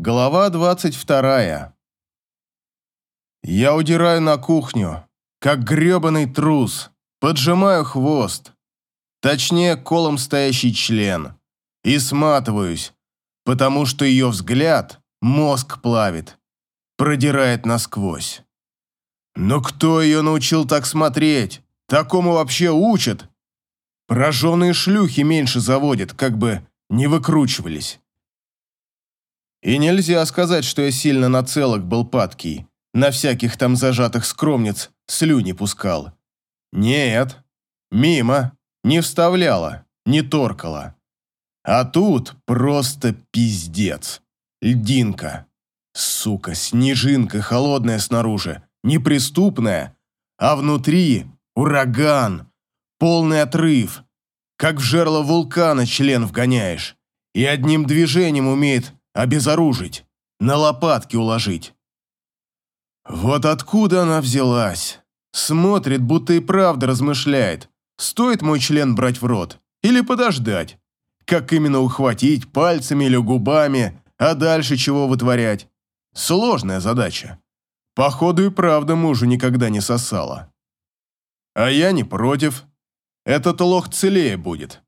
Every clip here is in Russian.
Глава двадцать вторая. Я удираю на кухню, как грёбаный трус, поджимаю хвост, точнее колом стоящий член, и сматываюсь, потому что ее взгляд мозг плавит, продирает насквозь. Но кто ее научил так смотреть? Такому вообще учат? Прожженные шлюхи меньше заводят, как бы не выкручивались. И нельзя сказать, что я сильно на целок был падкий, на всяких там зажатых скромниц слюни пускал. Нет, мимо, не вставляла, не торкала. А тут просто пиздец. Льдинка. Сука, снежинка холодная снаружи, неприступная, а внутри ураган, полный отрыв. Как в жерло вулкана член вгоняешь. И одним движением умеет обезоружить, на лопатки уложить. Вот откуда она взялась? Смотрит, будто и правда размышляет, стоит мой член брать в рот или подождать. Как именно ухватить, пальцами или губами, а дальше чего вытворять? Сложная задача. Походу и правда мужу никогда не сосала. А я не против. Этот лох целее будет.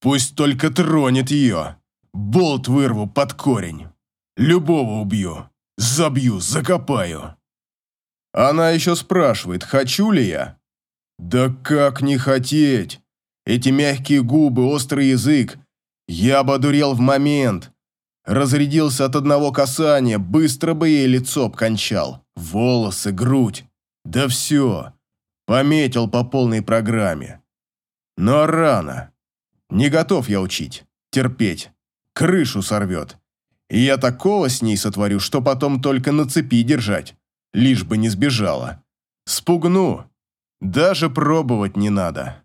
Пусть только тронет ее. Болт вырву под корень. Любого убью. Забью, закопаю. Она еще спрашивает, хочу ли я. Да как не хотеть? Эти мягкие губы, острый язык. Я бы одурел в момент. Разрядился от одного касания, быстро бы ей лицо обкончал. Волосы, грудь. Да все. Пометил по полной программе. Но рано. Не готов я учить, терпеть крышу сорвет. И я такого с ней сотворю, что потом только на цепи держать, лишь бы не сбежала. Спугну. Даже пробовать не надо.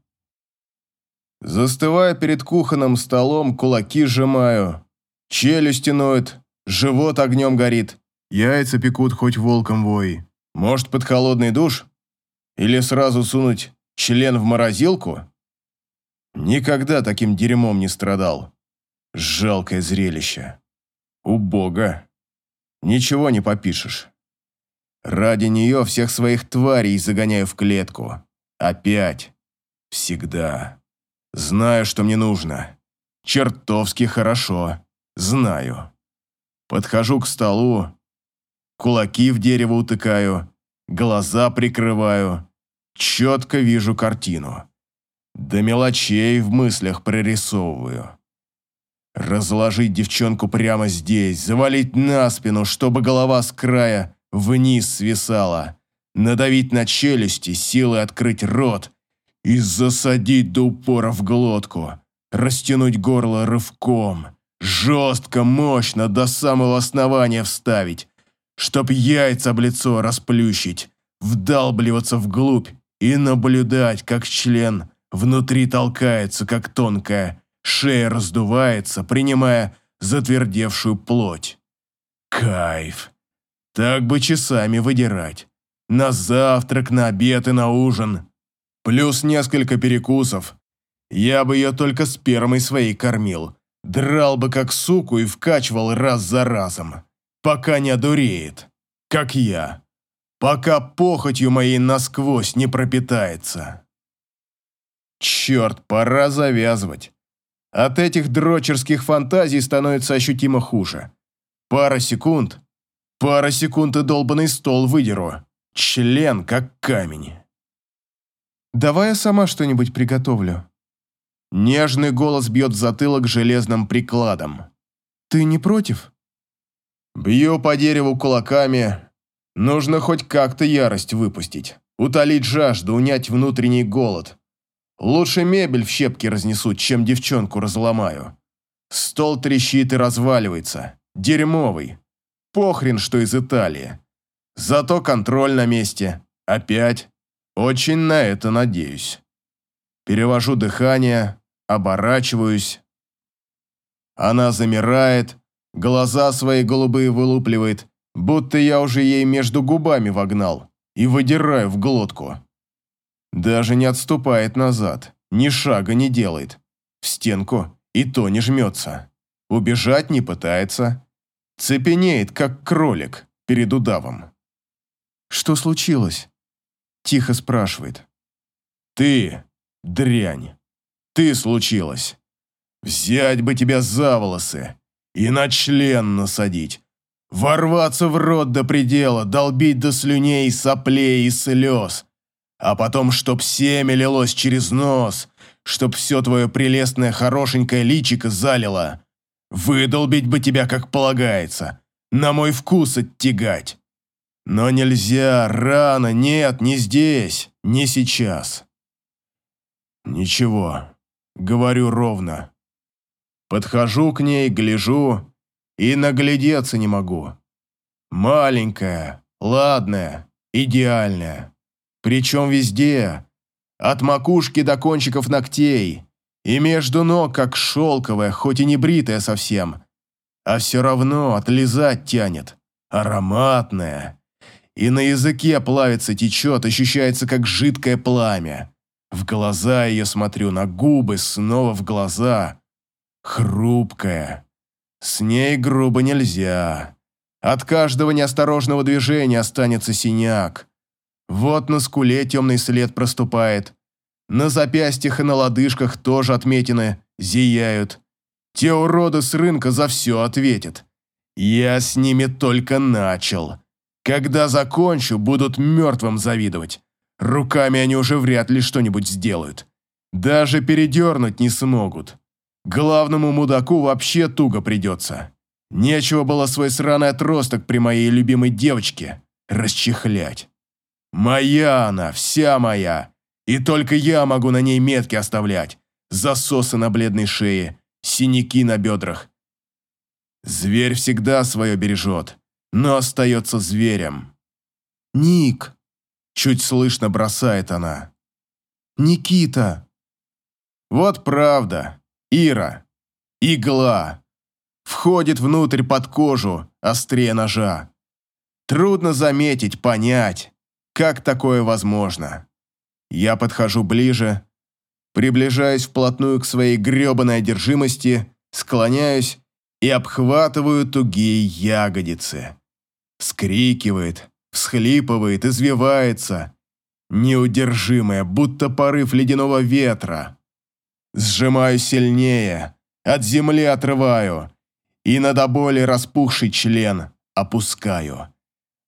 Застывая перед кухонным столом, кулаки сжимаю, челюсти ноют, живот огнем горит, яйца пекут хоть волком вой. Может, под холодный душ? Или сразу сунуть член в морозилку? Никогда таким дерьмом не страдал. Жалкое зрелище. Убого. Ничего не попишешь. Ради нее всех своих тварей загоняю в клетку. Опять. Всегда. Знаю, что мне нужно. Чертовски хорошо. Знаю. Подхожу к столу, кулаки в дерево утыкаю, глаза прикрываю. Четко вижу картину. До мелочей в мыслях прорисовываю. Разложить девчонку прямо здесь, завалить на спину, чтобы голова с края вниз свисала, надавить на челюсти, силой открыть рот и засадить до упора в глотку, растянуть горло рывком, жестко, мощно, до самого основания вставить, чтоб яйца об лицо расплющить, вдалбливаться вглубь и наблюдать, как член внутри толкается, как тонкая Шея раздувается, принимая затвердевшую плоть. Кайф. Так бы часами выдирать. На завтрак, на обед и на ужин. Плюс несколько перекусов. Я бы ее только спермой своей кормил. Драл бы как суку и вкачивал раз за разом. Пока не одуреет. Как я. Пока похотью моей насквозь не пропитается. Черт, пора завязывать. От этих дрочерских фантазий становится ощутимо хуже. Пара секунд, пара секунд и долбанный стол выдеру. Член как камень. «Давай я сама что-нибудь приготовлю». Нежный голос бьет в затылок железным прикладом. «Ты не против?» Бью по дереву кулаками. Нужно хоть как-то ярость выпустить, утолить жажду, унять внутренний голод. Лучше мебель в щепки разнесу, чем девчонку разломаю. Стол трещит и разваливается. Дерьмовый. Похрен, что из Италии. Зато контроль на месте. Опять. Очень на это надеюсь. Перевожу дыхание, оборачиваюсь. Она замирает, глаза свои голубые вылупливает, будто я уже ей между губами вогнал и выдираю в глотку. Даже не отступает назад, ни шага не делает. В стенку и то не жмется. Убежать не пытается. Цепенеет, как кролик перед удавом. «Что случилось?» Тихо спрашивает. «Ты, дрянь, ты случилась. Взять бы тебя за волосы и на член насадить. Ворваться в рот до предела, долбить до слюней, соплей и слез. А потом, чтоб семя лилось через нос, чтоб все твое прелестное хорошенькое личико залило. Выдолбить бы тебя, как полагается, на мой вкус оттягать. Но нельзя, рано, нет, не здесь, не сейчас. Ничего, говорю ровно. Подхожу к ней, гляжу и наглядеться не могу. Маленькая, ладная, идеальная. Причем везде, от макушки до кончиков ногтей, и между ног как шелковая, хоть и не бритая совсем, а все равно отлизать тянет. Ароматная. И на языке плавится, течет, ощущается как жидкое пламя. В глаза ее смотрю, на губы, снова в глаза. Хрупкая. С ней грубо нельзя. От каждого неосторожного движения останется синяк. Вот на скуле темный след проступает. На запястьях и на лодыжках тоже отметины зияют. Те уроды с рынка за все ответят. Я с ними только начал. Когда закончу, будут мертвым завидовать. Руками они уже вряд ли что-нибудь сделают. Даже передернуть не смогут. Главному мудаку вообще туго придется. Нечего было свой сраный отросток при моей любимой девочке расчехлять. Моя она, вся моя. И только я могу на ней метки оставлять. Засосы на бледной шее, синяки на бедрах. Зверь всегда свое бережет, но остается зверем. «Ник!» Чуть слышно бросает она. «Никита!» Вот правда. Ира. Игла. Входит внутрь под кожу, острее ножа. Трудно заметить, понять, как такое возможно. Я подхожу ближе, приближаюсь вплотную к своей гребаной одержимости, склоняюсь и обхватываю тугие ягодицы. Скрикивает, всхлипывает, извивается. Неудержимая, будто порыв ледяного ветра. Сжимаю сильнее, от земли отрываю и на до боли распухший член опускаю.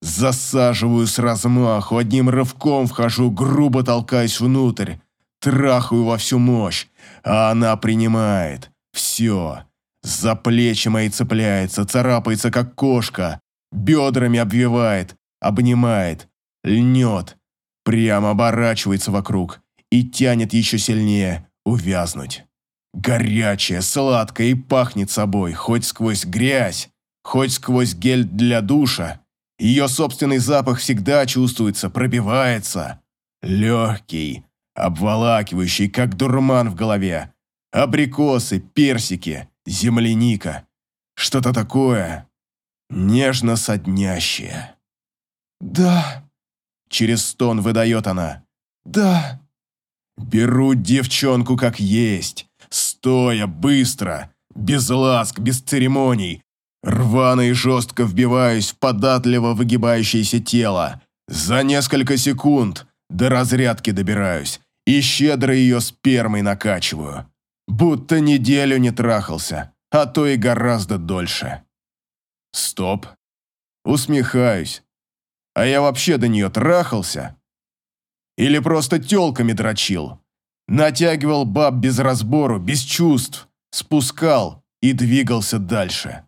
Засаживаю с размаху, одним рывком вхожу, грубо толкаюсь внутрь, трахаю во всю мощь, а она принимает. Все. За плечи мои цепляется, царапается, как кошка, бедрами обвивает, обнимает, льнет, прямо оборачивается вокруг и тянет еще сильнее увязнуть. Горячая, сладкая и пахнет собой, хоть сквозь грязь, хоть сквозь гель для душа, ее собственный запах всегда чувствуется, пробивается. Легкий, обволакивающий, как дурман в голове. Абрикосы, персики, земляника. Что-то такое нежно соднящее. «Да», — через стон выдает она. «Да». Беру девчонку как есть, стоя, быстро, без ласк, без церемоний, Рвано и жестко вбиваюсь в податливо выгибающееся тело. За несколько секунд до разрядки добираюсь и щедро ее спермой накачиваю. Будто неделю не трахался, а то и гораздо дольше. Стоп. Усмехаюсь. А я вообще до нее трахался? Или просто телками дрочил? Натягивал баб без разбору, без чувств, спускал и двигался дальше.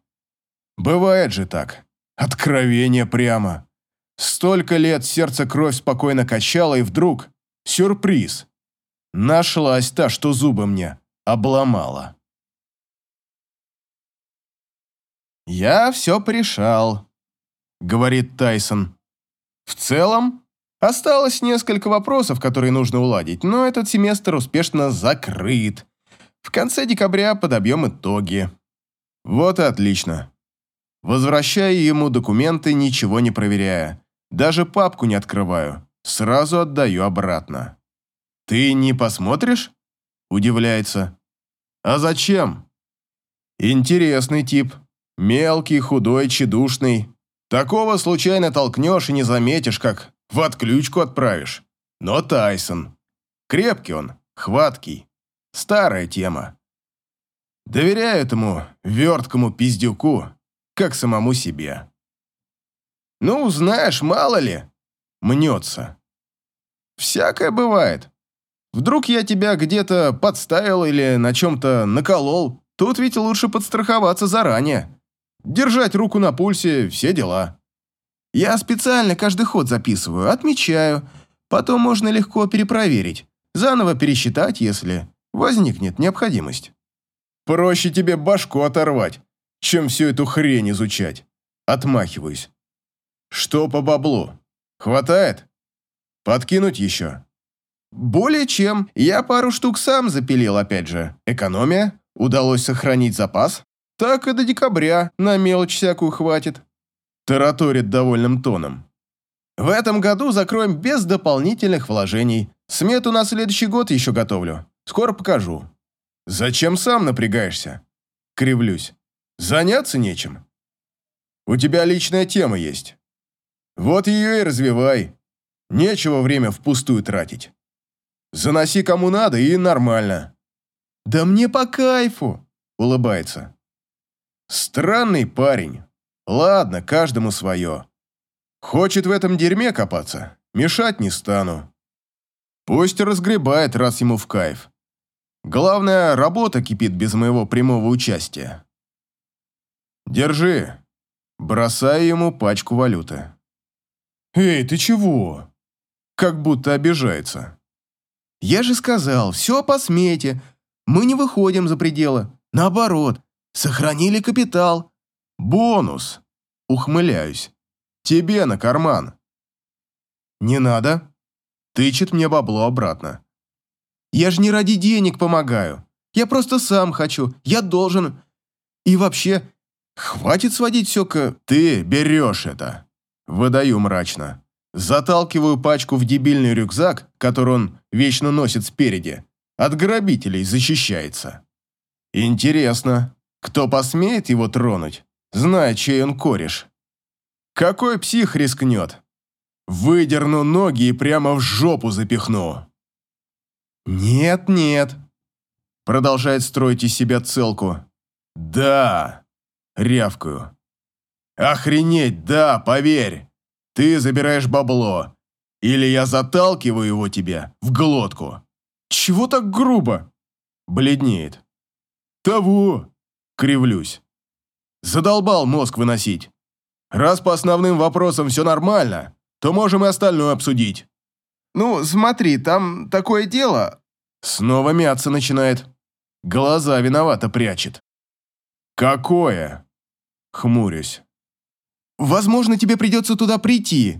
Бывает же так. Откровение прямо. Столько лет сердце кровь спокойно качало, и вдруг сюрприз. Нашлась та, что зубы мне обломала. «Я все порешал», — говорит Тайсон. «В целом, осталось несколько вопросов, которые нужно уладить, но этот семестр успешно закрыт. В конце декабря подобьем итоги». «Вот и отлично. Возвращаю ему документы, ничего не проверяя. Даже папку не открываю. Сразу отдаю обратно. «Ты не посмотришь?» – удивляется. «А зачем?» «Интересный тип. Мелкий, худой, тщедушный. Такого случайно толкнешь и не заметишь, как в отключку отправишь. Но Тайсон. Крепкий он, хваткий. Старая тема. Доверяю этому верткому пиздюку, как самому себе. Ну, знаешь, мало ли, мнется. Всякое бывает. Вдруг я тебя где-то подставил или на чем-то наколол. Тут ведь лучше подстраховаться заранее. Держать руку на пульсе, все дела. Я специально каждый ход записываю, отмечаю. Потом можно легко перепроверить. Заново пересчитать, если возникнет необходимость. Проще тебе башку оторвать, чем всю эту хрень изучать. Отмахиваюсь. Что по баблу? Хватает? Подкинуть еще? Более чем. Я пару штук сам запилил, опять же. Экономия. Удалось сохранить запас. Так и до декабря на мелочь всякую хватит. Тараторит довольным тоном. В этом году закроем без дополнительных вложений. Смету на следующий год еще готовлю. Скоро покажу. Зачем сам напрягаешься? Кривлюсь. Заняться нечем. У тебя личная тема есть. Вот ее и развивай. Нечего время впустую тратить. Заноси кому надо и нормально. Да мне по кайфу, улыбается. Странный парень. Ладно, каждому свое. Хочет в этом дерьме копаться, мешать не стану. Пусть разгребает, раз ему в кайф. Главное, работа кипит без моего прямого участия. Держи. Бросаю ему пачку валюты. Эй, ты чего? Как будто обижается. Я же сказал, все по смете. Мы не выходим за пределы. Наоборот, сохранили капитал. Бонус. Ухмыляюсь. Тебе на карман. Не надо. Тычет мне бабло обратно. Я же не ради денег помогаю. Я просто сам хочу. Я должен. И вообще, хватит сводить все к... Ты берешь это. Выдаю мрачно. Заталкиваю пачку в дебильный рюкзак, который он вечно носит спереди. От грабителей защищается. Интересно, кто посмеет его тронуть, зная, чей он кореш? Какой псих рискнет? Выдерну ноги и прямо в жопу запихну. Нет, нет. Продолжает строить из себя целку. Да. Рявкаю. Охренеть, да, поверь. Ты забираешь бабло. Или я заталкиваю его тебе в глотку. Чего так грубо? Бледнеет. Того. Кривлюсь. Задолбал мозг выносить. Раз по основным вопросам все нормально, то можем и остальное обсудить. Ну, смотри, там такое дело. Снова мяться начинает. Глаза виновато прячет. Какое? Хмурюсь. Возможно, тебе придется туда прийти.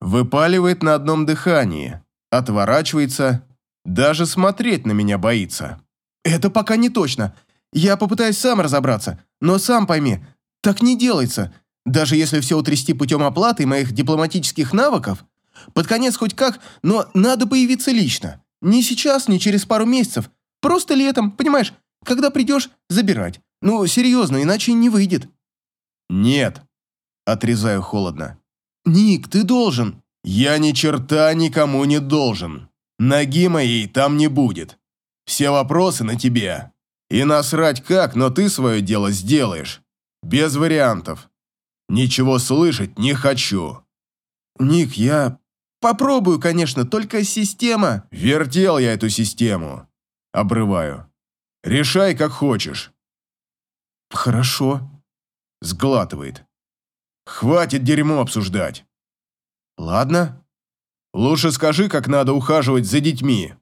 Выпаливает на одном дыхании, отворачивается, даже смотреть на меня боится. Это пока не точно. Я попытаюсь сам разобраться, но сам пойми, так не делается. Даже если все утрясти путем оплаты моих дипломатических навыков, под конец хоть как, но надо появиться лично. Не сейчас, не через пару месяцев. Просто летом, понимаешь, когда придешь, забирать. Ну, серьезно, иначе не выйдет. Нет. Отрезаю холодно. Ник, ты должен. Я ни черта никому не должен. Ноги моей там не будет. Все вопросы на тебе. И насрать как, но ты свое дело сделаешь. Без вариантов. Ничего слышать не хочу. Ник, я попробую, конечно, только система... Вертел я эту систему. Обрываю. Решай, как хочешь. Хорошо. Сглатывает. Хватит дерьмо обсуждать. Ладно. Лучше скажи, как надо ухаживать за детьми.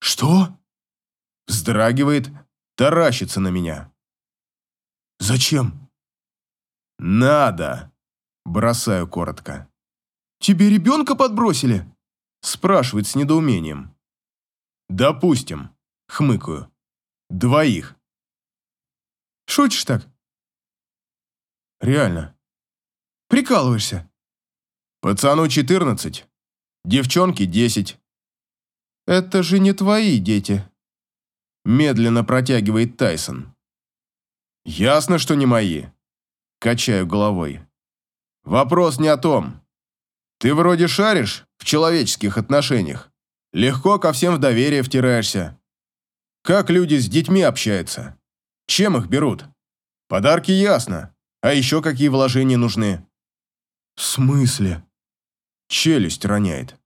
Что? Вздрагивает, таращится на меня. Зачем? «Надо!» – бросаю коротко. «Тебе ребенка подбросили?» – спрашивает с недоумением. «Допустим», – хмыкаю. «Двоих». «Шутишь так?» «Реально». «Прикалываешься?» «Пацану 14, девчонке 10». «Это же не твои дети», – медленно протягивает Тайсон. Ясно, что не мои. Качаю головой. Вопрос не о том. Ты вроде шаришь в человеческих отношениях. Легко ко всем в доверие втираешься. Как люди с детьми общаются? Чем их берут? Подарки ясно. А еще какие вложения нужны? В смысле? Челюсть роняет.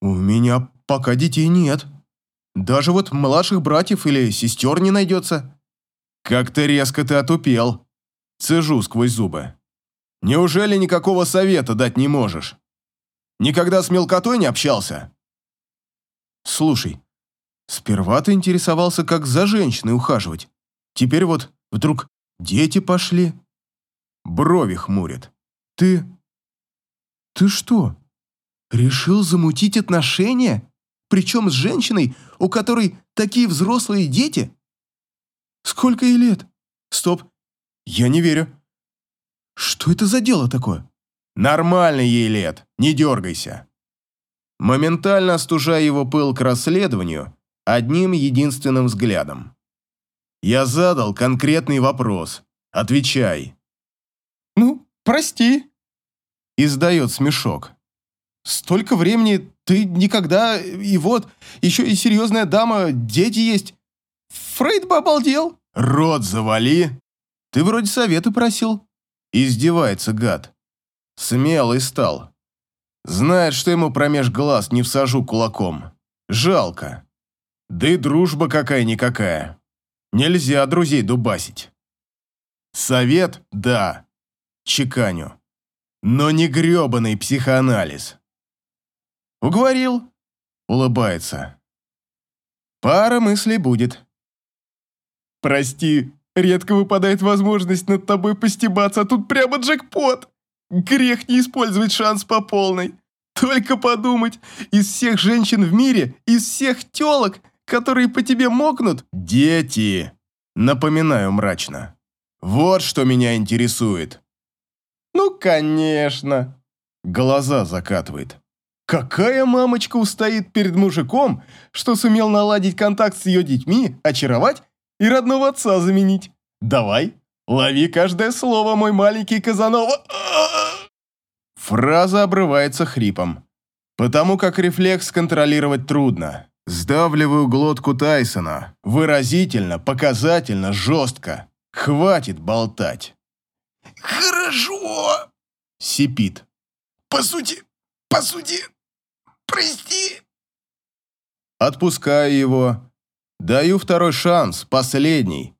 У меня пока детей нет. Даже вот младших братьев или сестер не найдется. Как-то резко ты отупел. Цежу сквозь зубы. Неужели никакого совета дать не можешь? Никогда с мелкотой не общался? Слушай, сперва ты интересовался, как за женщиной ухаживать. Теперь вот вдруг дети пошли. Брови хмурит. Ты... Ты что, решил замутить отношения? Причем с женщиной, у которой такие взрослые дети? Сколько ей лет? Стоп, я не верю. Что это за дело такое? Нормально ей лет, не дергайся. Моментально остужая его пыл к расследованию одним единственным взглядом. Я задал конкретный вопрос. Отвечай. Прости. Издает смешок. Столько времени ты никогда... И вот, еще и серьезная дама, дети есть. Фрейд бы обалдел. Рот завали. Ты вроде советы просил. Издевается гад. Смелый стал. Знает, что ему промеж глаз не всажу кулаком. Жалко. Да и дружба какая-никакая. Нельзя друзей дубасить. Совет – да. Чеканю. Но не грёбаный психоанализ. Уговорил? Улыбается. Пара мыслей будет. Прости, редко выпадает возможность над тобой постебаться, а тут прямо джекпот. Грех не использовать шанс по полной. Только подумать, из всех женщин в мире, из всех телок, которые по тебе мокнут... Дети! Напоминаю мрачно. Вот что меня интересует. Ну, конечно. Глаза закатывает. Какая мамочка устоит перед мужиком, что сумел наладить контакт с ее детьми, очаровать и родного отца заменить? Давай, лови каждое слово, мой маленький Казанова. Фраза обрывается хрипом, потому как рефлекс контролировать трудно. Сдавливаю глотку Тайсона. Выразительно, показательно, жестко. Хватит болтать. «Хорошо!» — сипит. «По сути, по сути, прости!» Отпускаю его. Даю второй шанс, последний.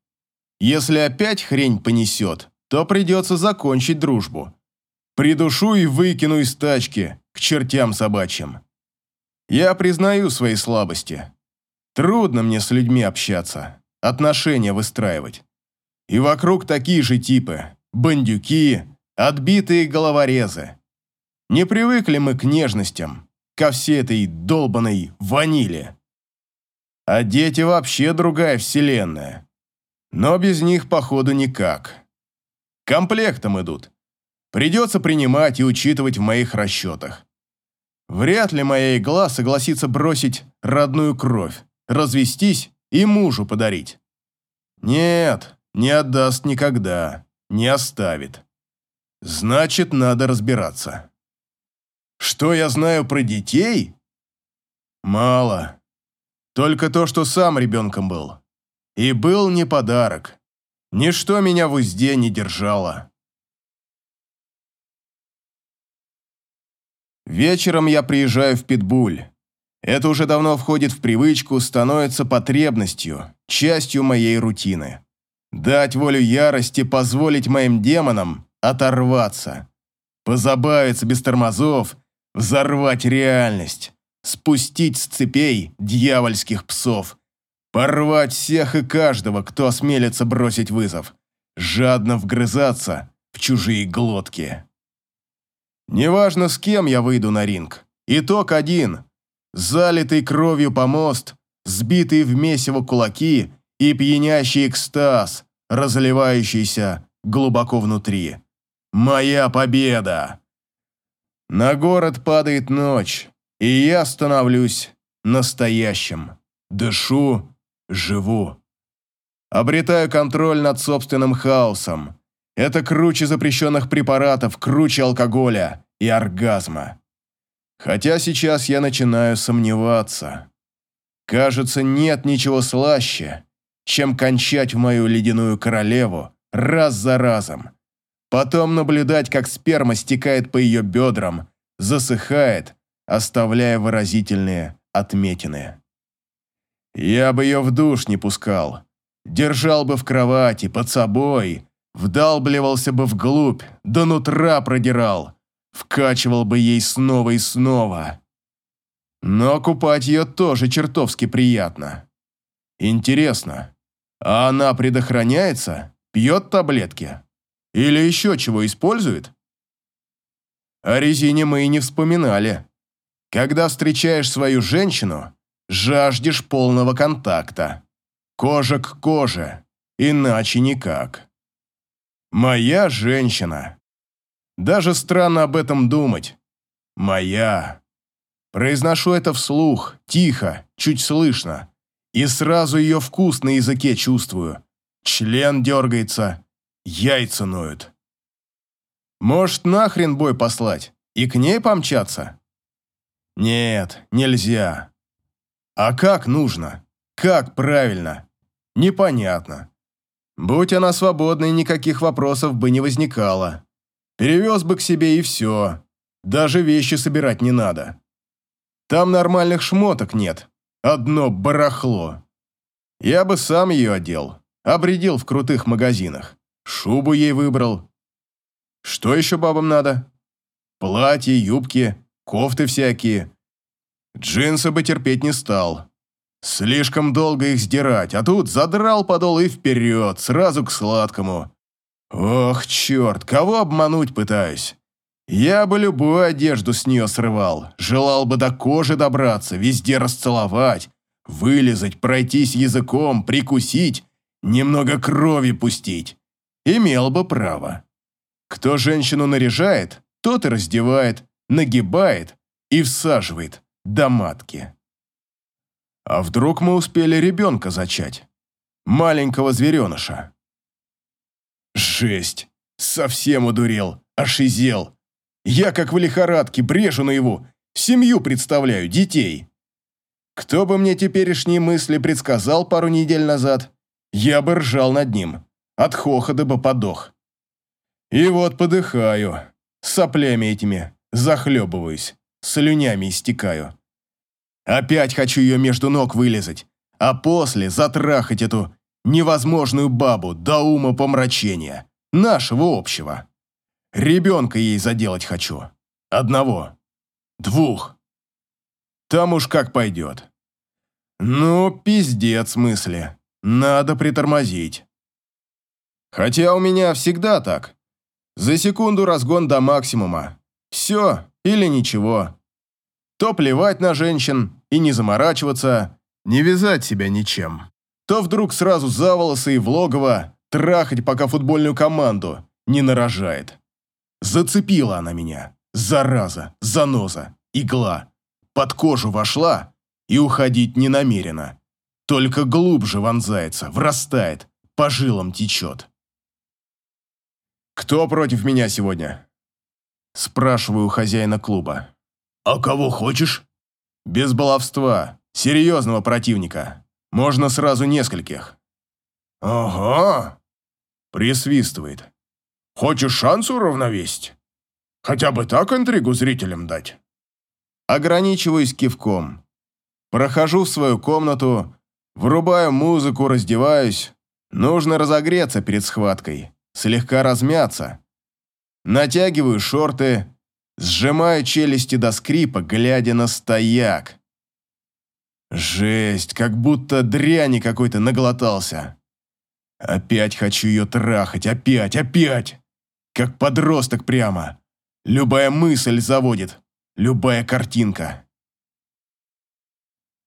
Если опять хрень понесет, то придется закончить дружбу. Придушу и выкину из тачки, к чертям собачьим. Я признаю свои слабости. Трудно мне с людьми общаться, отношения выстраивать. И вокруг такие же типы. Бандюки, отбитые головорезы. Не привыкли мы к нежностям, ко всей этой долбанной ванили. А дети вообще другая вселенная. Но без них, походу, никак. Комплектом идут. Придется принимать и учитывать в моих расчетах. Вряд ли моя игла согласится бросить родную кровь, развестись и мужу подарить. Нет, не отдаст никогда, не оставит. Значит, надо разбираться. Что я знаю про детей? Мало. Только то, что сам ребенком был. И был не подарок. Ничто меня в узде не держало. Вечером я приезжаю в Питбуль. Это уже давно входит в привычку, становится потребностью, частью моей рутины. Дать волю ярости, позволить моим демонам оторваться. Позабавиться без тормозов, взорвать реальность спустить с цепей дьявольских псов, порвать всех и каждого, кто осмелится бросить вызов, жадно вгрызаться в чужие глотки. Неважно, с кем я выйду на ринг, итог один – залитый кровью помост, сбитые в месиво кулаки и пьянящий экстаз, разливающийся глубоко внутри. Моя победа! На город падает ночь, и я становлюсь настоящим. Дышу, живу. Обретаю контроль над собственным хаосом. Это круче запрещенных препаратов, круче алкоголя и оргазма. Хотя сейчас я начинаю сомневаться. Кажется, нет ничего слаще, чем кончать в мою ледяную королеву раз за разом. Потом наблюдать, как сперма стекает по ее бедрам, засыхает, оставляя выразительные отметины. Я бы ее в душ не пускал. Держал бы в кровати, под собой, вдалбливался бы вглубь, до нутра продирал, вкачивал бы ей снова и снова. Но купать ее тоже чертовски приятно. Интересно, а она предохраняется, пьет таблетки? Или еще чего использует? О резине мы и не вспоминали. Когда встречаешь свою женщину, жаждешь полного контакта. Кожа к коже, иначе никак. Моя женщина. Даже странно об этом думать. Моя. Произношу это вслух, тихо, чуть слышно. И сразу ее вкус на языке чувствую. Член дергается, яйца ноют. Может, нахрен бой послать и к ней помчаться? Нет, нельзя. А как нужно? Как правильно? Непонятно. Будь она свободной, никаких вопросов бы не возникало. Перевез бы к себе и все. Даже вещи собирать не надо. Там нормальных шмоток нет. Одно барахло. Я бы сам ее одел. Обредил в крутых магазинах. Шубу ей выбрал. Что еще бабам надо? Платья, юбки, кофты всякие. Джинсы бы терпеть не стал. Слишком долго их сдирать, а тут задрал подол и вперед, сразу к сладкому. Ох, черт, кого обмануть пытаюсь? Я бы любую одежду с нее срывал, желал бы до кожи добраться, везде расцеловать, вылезать, пройтись языком, прикусить, немного крови пустить. Имел бы право. Кто женщину наряжает, тот и раздевает, нагибает и всаживает до матки. А вдруг мы успели ребенка зачать? Маленького звереныша. Жесть! Совсем удурел, ошизел. Я как в лихорадке брежу на его, семью представляю, детей. Кто бы мне теперешние мысли предсказал пару недель назад, я бы ржал над ним, от хохота бы подох. И вот подыхаю, соплями этими захлебываюсь, слюнями истекаю. Опять хочу ее между ног вылезать, а после затрахать эту невозможную бабу до ума помрачения, нашего общего. Ребенка ей заделать хочу. Одного. Двух. Там уж как пойдет. Ну, пиздец мысли. Надо притормозить. Хотя у меня всегда так. За секунду разгон до максимума. Все или ничего. То плевать на женщин и не заморачиваться, не вязать себя ничем. То вдруг сразу за волосы и в логово трахать, пока футбольную команду не нарожает. Зацепила она меня. Зараза, заноза, игла. Под кожу вошла и уходить не намерена. Только глубже вонзается, врастает, по жилам течет. «Кто против меня сегодня?» Спрашиваю хозяина клуба. «А кого хочешь?» «Без баловства. Серьезного противника. Можно сразу нескольких». «Ага», – присвистывает. «Хочешь шанс уравновесить? Хотя бы так интригу зрителям дать?» Ограничиваюсь кивком. Прохожу в свою комнату, врубаю музыку, раздеваюсь. Нужно разогреться перед схваткой, слегка размяться. Натягиваю шорты, сжимаю челюсти до скрипа, глядя на стояк. Жесть, как будто дряни какой-то наглотался. Опять хочу ее трахать, опять, опять. Как подросток прямо. Любая мысль заводит, любая картинка.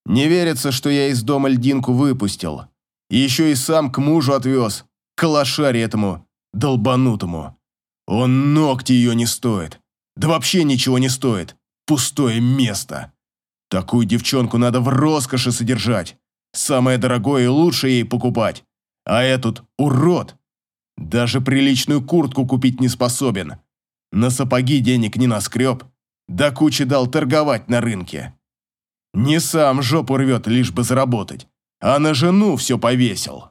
Не верится, что я из дома льдинку выпустил. И еще и сам к мужу отвез, к лошаре этому долбанутому. Он ногти ее не стоит. Да вообще ничего не стоит. Пустое место. Такую девчонку надо в роскоши содержать. Самое дорогое и лучшее ей покупать. А этот урод даже приличную куртку купить не способен. На сапоги денег не наскреб, да кучи дал торговать на рынке. Не сам жопу рвет, лишь бы заработать, а на жену все повесил.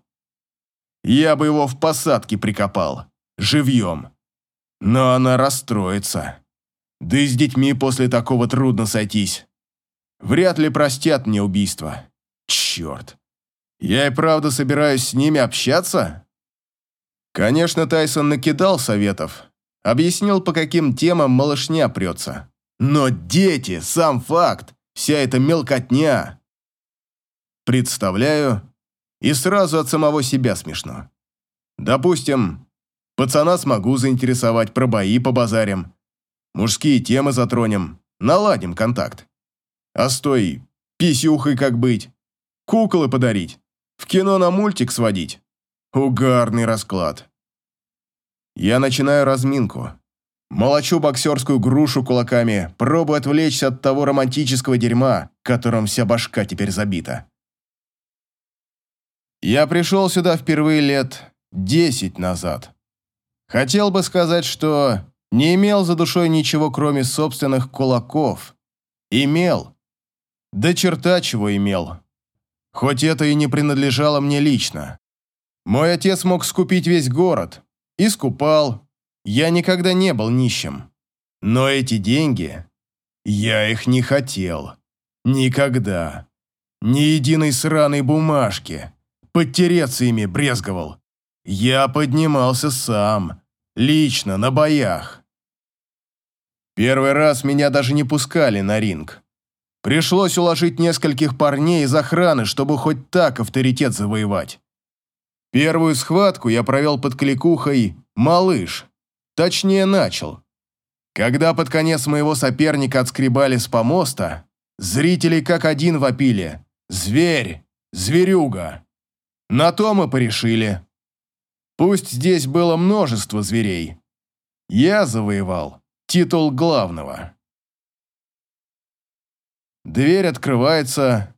Я бы его в посадке прикопал, живьем. Но она расстроится. Да и с детьми после такого трудно сойтись. Вряд ли простят мне убийство. Черт. Я и правда собираюсь с ними общаться? Конечно, Тайсон накидал советов. Объяснил, по каким темам малышня прется. Но дети, сам факт, вся эта мелкотня. Представляю, и сразу от самого себя смешно. Допустим, пацана смогу заинтересовать, про бои по базарям. Мужские темы затронем, наладим контакт. А с той писюхой как быть? Куклы подарить? В кино на мультик сводить? Угарный расклад. Я начинаю разминку. Молочу боксерскую грушу кулаками, пробую отвлечься от того романтического дерьма, которым вся башка теперь забита. Я пришел сюда впервые лет десять назад. Хотел бы сказать, что не имел за душой ничего, кроме собственных кулаков. Имел. Да черта чего имел. Хоть это и не принадлежало мне лично. Мой отец мог скупить весь город. И скупал. Я никогда не был нищим. Но эти деньги... Я их не хотел. Никогда. Ни единой сраной бумажки. Подтереться ими брезговал. Я поднимался сам. Лично, на боях. Первый раз меня даже не пускали на ринг. Пришлось уложить нескольких парней из охраны, чтобы хоть так авторитет завоевать. Первую схватку я провел под кликухой «Малыш». Точнее, начал. Когда под конец моего соперника отскребали с помоста, зрители как один вопили «Зверь! Зверюга!». На то мы порешили. Пусть здесь было множество зверей. Я завоевал титул главного. Дверь открывается.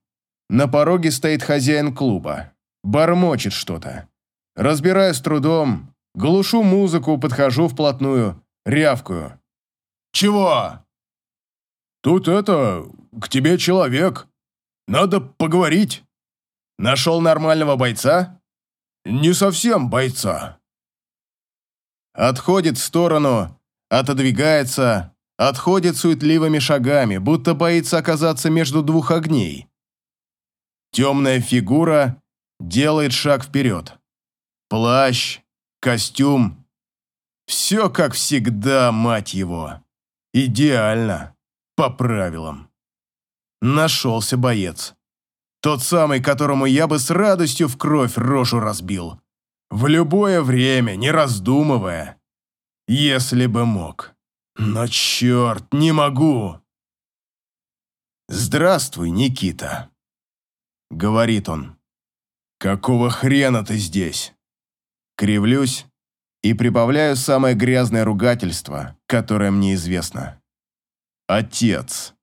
На пороге стоит хозяин клуба. Бормочет что-то. Разбираю с трудом, глушу музыку, подхожу вплотную, рявкую. «Чего?» «Тут это, к тебе человек. Надо поговорить». «Нашел нормального бойца?» «Не совсем бойца». Отходит в сторону, отодвигается, отходит суетливыми шагами, будто боится оказаться между двух огней. Темная фигура делает шаг вперед. Плащ, костюм. Все как всегда, мать его. Идеально. По правилам. Нашелся боец. Тот самый, которому я бы с радостью в кровь рожу разбил. В любое время, не раздумывая. Если бы мог. Но черт, не могу. «Здравствуй, Никита», — говорит он. «Какого хрена ты здесь?» Кривлюсь и прибавляю самое грязное ругательство, которое мне известно. «Отец».